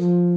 Mm.